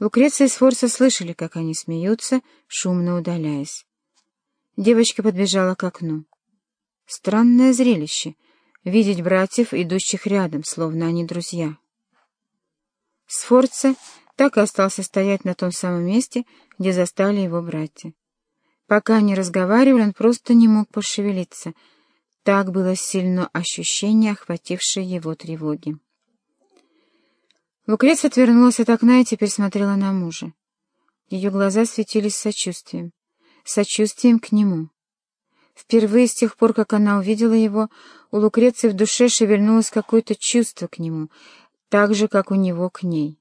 Лукреция и Сфорца слышали, как они смеются, шумно удаляясь. Девочка подбежала к окну. Странное зрелище — видеть братьев, идущих рядом, словно они друзья. Сфорца так и остался стоять на том самом месте, где застали его братья. Пока они разговаривали, он просто не мог пошевелиться. Так было сильно ощущение, охватившее его тревоги. Лукреция отвернулась от окна и теперь смотрела на мужа. Ее глаза светились сочувствием, сочувствием к нему. Впервые с тех пор, как она увидела его, у Лукреции в душе шевельнулось какое-то чувство к нему, так же, как у него к ней.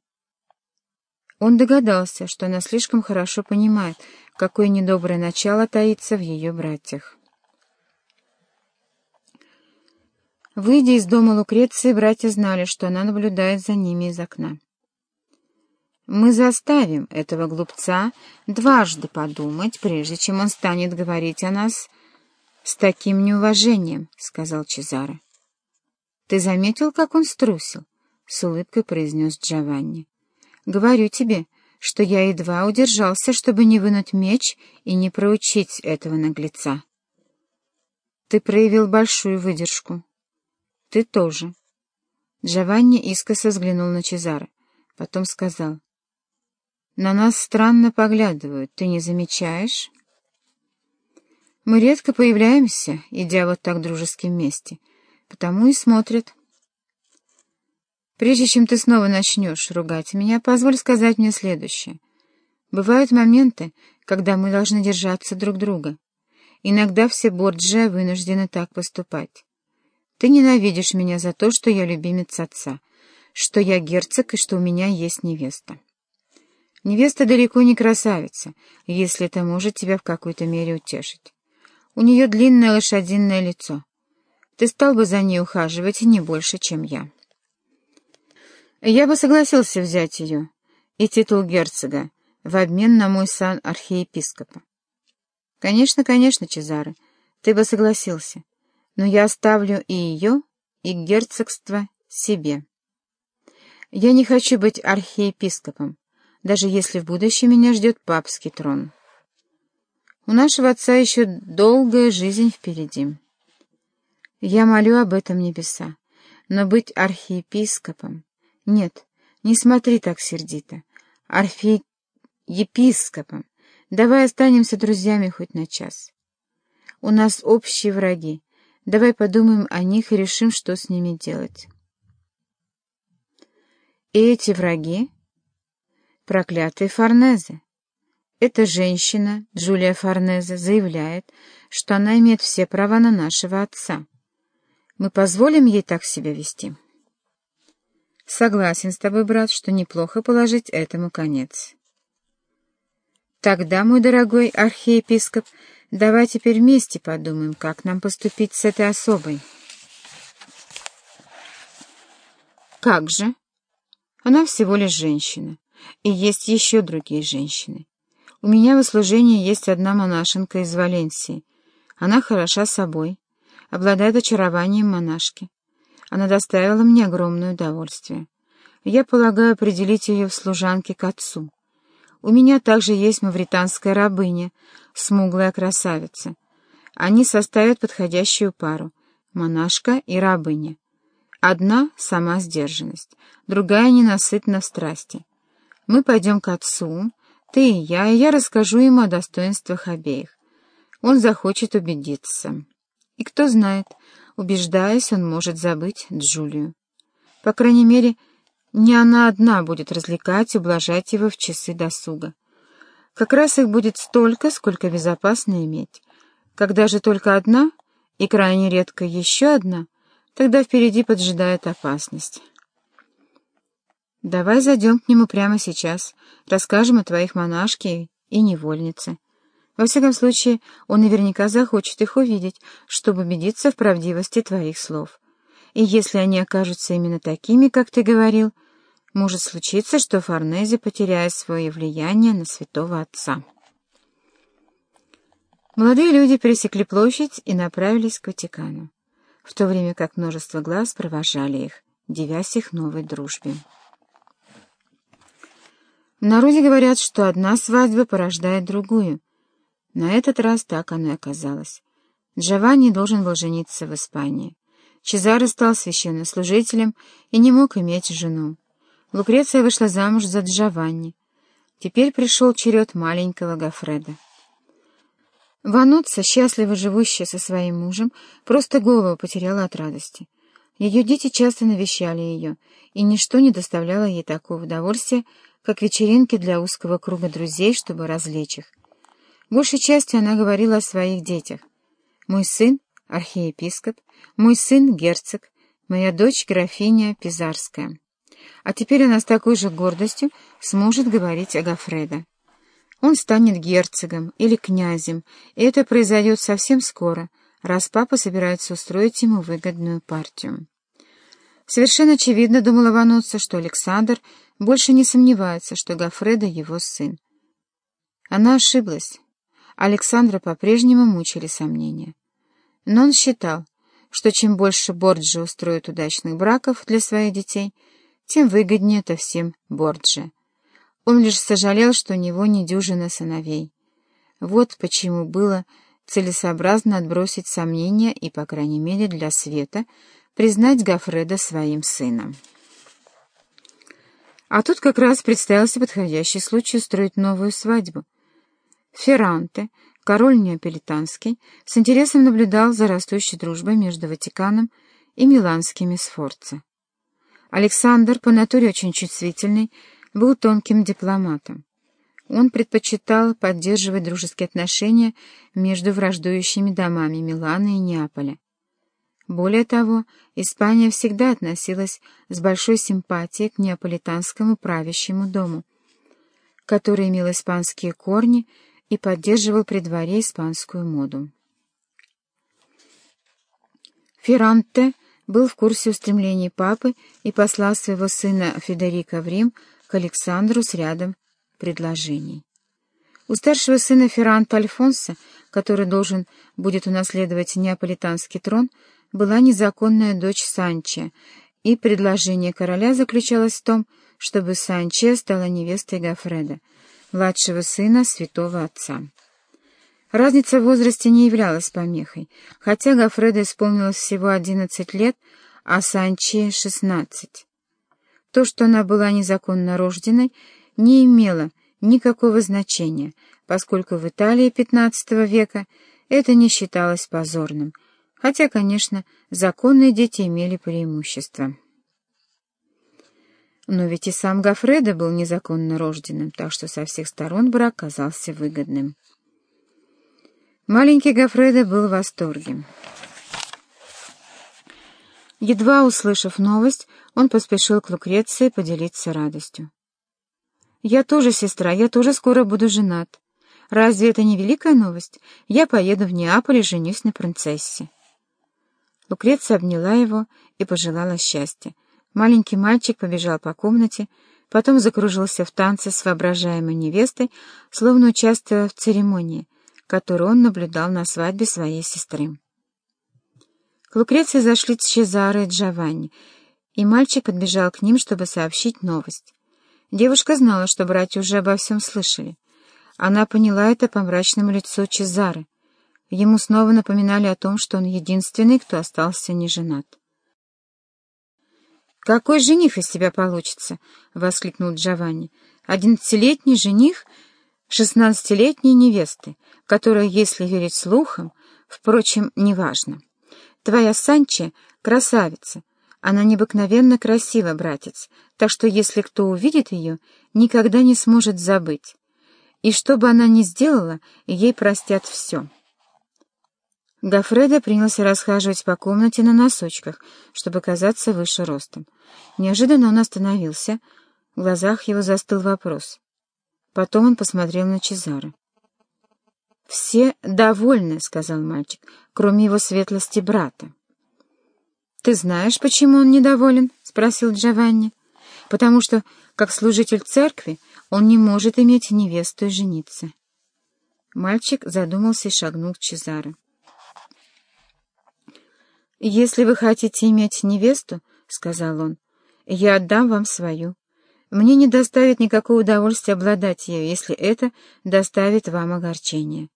Он догадался, что она слишком хорошо понимает, какое недоброе начало таится в ее братьях. Выйдя из дома Лукреции, братья знали, что она наблюдает за ними из окна. «Мы заставим этого глупца дважды подумать, прежде чем он станет говорить о нас с таким неуважением», — сказал Чезаро. «Ты заметил, как он струсил?» — с улыбкой произнес Джованни. Говорю тебе, что я едва удержался, чтобы не вынуть меч и не проучить этого наглеца. Ты проявил большую выдержку. Ты тоже. Джованни искоса взглянул на Чезаро, потом сказал. На нас странно поглядывают, ты не замечаешь? Мы редко появляемся, идя вот так дружески вместе, потому и смотрят. Прежде чем ты снова начнешь ругать меня, позволь сказать мне следующее. Бывают моменты, когда мы должны держаться друг друга. Иногда все Борджи вынуждены так поступать. Ты ненавидишь меня за то, что я любимец отца, что я герцог и что у меня есть невеста. Невеста далеко не красавица, если это может тебя в какой-то мере утешить. У нее длинное лошадиное лицо. Ты стал бы за ней ухаживать не больше, чем я. Я бы согласился взять ее и титул герцога в обмен на мой сан архиепископа. Конечно, конечно, Чезаре, ты бы согласился, но я оставлю и ее, и герцогство себе. Я не хочу быть архиепископом, даже если в будущем меня ждет папский трон. У нашего отца еще долгая жизнь впереди. Я молю об этом небеса, но быть архиепископом нет, не смотри так сердито. Орфей епископом. Давай останемся друзьями хоть на час. У нас общие враги. Давай подумаем о них и решим, что с ними делать. И эти враги — проклятые Форнезе. Эта женщина, Джулия Форнезе, заявляет, что она имеет все права на нашего отца. Мы позволим ей так себя вести?» Согласен с тобой, брат, что неплохо положить этому конец. Тогда, мой дорогой архиепископ, давай теперь вместе подумаем, как нам поступить с этой особой. Как же? Она всего лишь женщина, и есть еще другие женщины. У меня в услужении есть одна монашенка из Валенсии. Она хороша собой, обладает очарованием монашки. Она доставила мне огромное удовольствие. Я полагаю определить ее в служанке к отцу. У меня также есть мавританская рабыня, смуглая красавица. Они составят подходящую пару — монашка и рабыня. Одна — сама сдержанность, другая — ненасытна в страсти. Мы пойдем к отцу, ты и я, и я расскажу ему о достоинствах обеих. Он захочет убедиться. И кто знает, Убеждаясь, он может забыть Джулию. По крайней мере, не она одна будет развлекать и ублажать его в часы досуга. Как раз их будет столько, сколько безопасно иметь. Когда же только одна, и крайне редко еще одна, тогда впереди поджидает опасность. Давай зайдем к нему прямо сейчас, расскажем о твоих монашке и невольнице. Во всяком случае, он наверняка захочет их увидеть, чтобы убедиться в правдивости твоих слов. И если они окажутся именно такими, как ты говорил, может случиться, что Форнези потеряет свое влияние на святого отца. Молодые люди пересекли площадь и направились к Ватикану, в то время как множество глаз провожали их, девясь их новой дружбе. В народе говорят, что одна свадьба порождает другую. На этот раз так оно и оказалось. Джованни должен был жениться в Испании. Чезаро стал священнослужителем и не мог иметь жену. Лукреция вышла замуж за Джованни. Теперь пришел черед маленького Гафреда. Вануца, счастливо живущая со своим мужем, просто голову потеряла от радости. Ее дети часто навещали ее, и ничто не доставляло ей такого удовольствия, как вечеринки для узкого круга друзей, чтобы развлечь их. Большей частью она говорила о своих детях. «Мой сын — архиепископ, мой сын — герцог, моя дочь — графиня Пизарская». А теперь она с такой же гордостью сможет говорить о Гафредо. Он станет герцогом или князем, и это произойдет совсем скоро, раз папа собирается устроить ему выгодную партию. Совершенно очевидно, думала Вануца, что Александр больше не сомневается, что Гафредо его сын. Она ошиблась. Александра по-прежнему мучили сомнения. Но он считал, что чем больше Борджи устроит удачных браков для своих детей, тем выгоднее это всем Борджи. Он лишь сожалел, что у него не дюжина сыновей. Вот почему было целесообразно отбросить сомнения и, по крайней мере, для Света, признать Гафреда своим сыном. А тут как раз представился подходящий случай устроить новую свадьбу. Ферранте, король неаполитанский, с интересом наблюдал за растущей дружбой между Ватиканом и миланскими Сфорца. Александр, по натуре очень чувствительный, был тонким дипломатом. Он предпочитал поддерживать дружеские отношения между враждующими домами Милана и Неаполя. Более того, Испания всегда относилась с большой симпатией к неаполитанскому правящему дому, который имел испанские корни и поддерживал при дворе испанскую моду. Ферранте был в курсе устремлений папы и послал своего сына Федерико в Рим к Александру с рядом предложений. У старшего сына Ферранта Альфонса, который должен будет унаследовать неаполитанский трон, была незаконная дочь Санче, и предложение короля заключалось в том, чтобы Санче стала невестой Гафреда, младшего сына святого отца. Разница в возрасте не являлась помехой, хотя Гафреда исполнилось всего одиннадцать лет, а Санче — шестнадцать. То, что она была незаконно рожденной, не имело никакого значения, поскольку в Италии XV века это не считалось позорным — хотя, конечно, законные дети имели преимущество. Но ведь и сам Гафредо был незаконно рожденным, так что со всех сторон брак казался выгодным. Маленький Гафредо был в восторге. Едва услышав новость, он поспешил к Лукреции поделиться радостью. «Я тоже, сестра, я тоже скоро буду женат. Разве это не великая новость? Я поеду в Неаполь и женюсь на принцессе». Лукреция обняла его и пожелала счастья. Маленький мальчик побежал по комнате, потом закружился в танце с воображаемой невестой, словно участвуя в церемонии, которую он наблюдал на свадьбе своей сестры. К Лукреции зашли Чезаро и Джованни, и мальчик подбежал к ним, чтобы сообщить новость. Девушка знала, что братья уже обо всем слышали. Она поняла это по мрачному лицу Чезары, Ему снова напоминали о том, что он единственный, кто остался не женат. «Какой жених из тебя получится?» — воскликнул Джованни. «Одиннадцатилетний жених шестнадцатилетней невесты, которая, если верить слухам, впрочем, неважно. Твоя Санче — красавица, она необыкновенно красива, братец, так что если кто увидит ее, никогда не сможет забыть. И что бы она ни сделала, ей простят все». Гафредо принялся расхаживать по комнате на носочках, чтобы казаться выше ростом. Неожиданно он остановился, в глазах его застыл вопрос. Потом он посмотрел на Чезаро. «Все довольны», — сказал мальчик, — «кроме его светлости брата». «Ты знаешь, почему он недоволен?» — спросил Джованни. «Потому что, как служитель церкви, он не может иметь невесту и жениться». Мальчик задумался и шагнул к Чезаро. «Если вы хотите иметь невесту, — сказал он, — я отдам вам свою. Мне не доставит никакого удовольствия обладать ею, если это доставит вам огорчение.